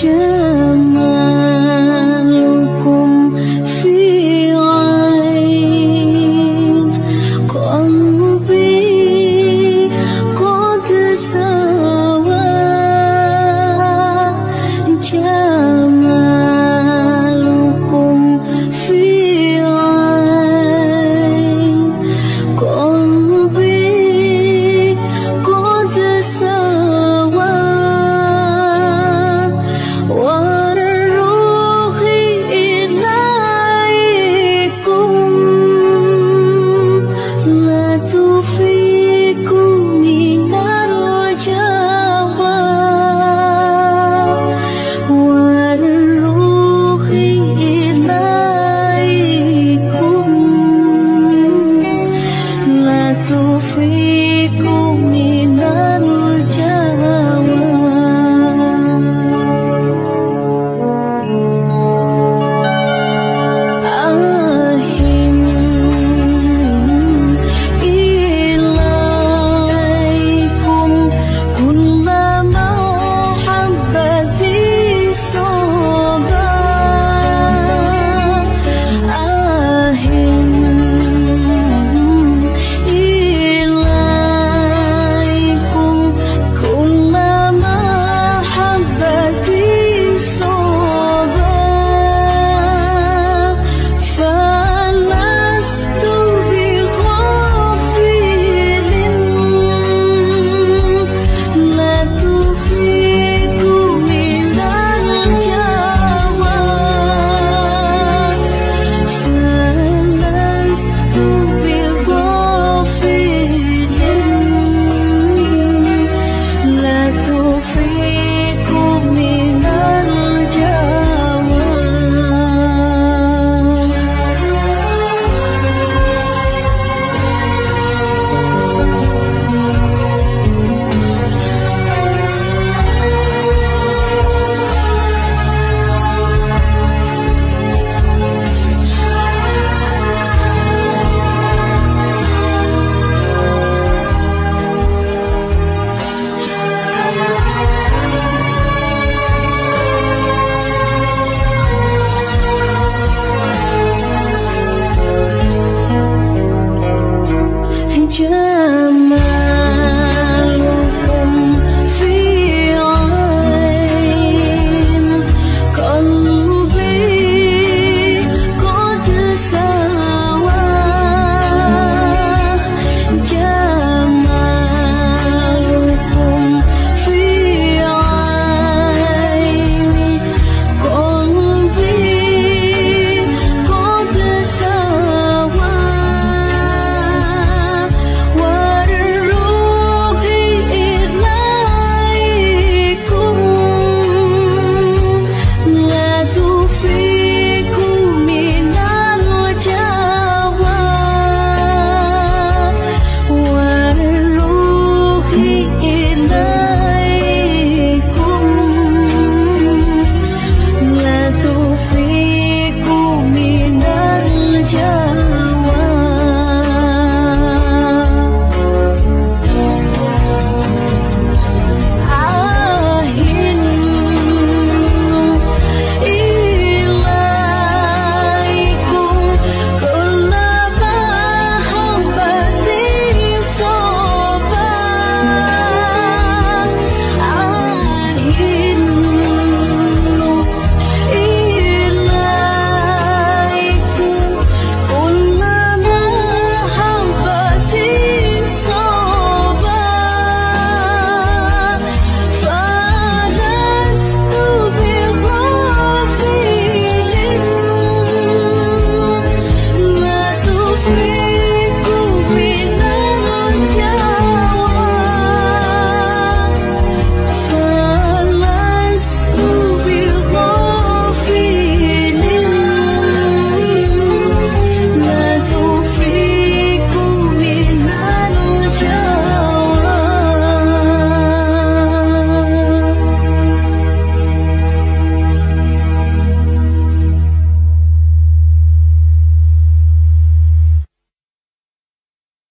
cennet queen.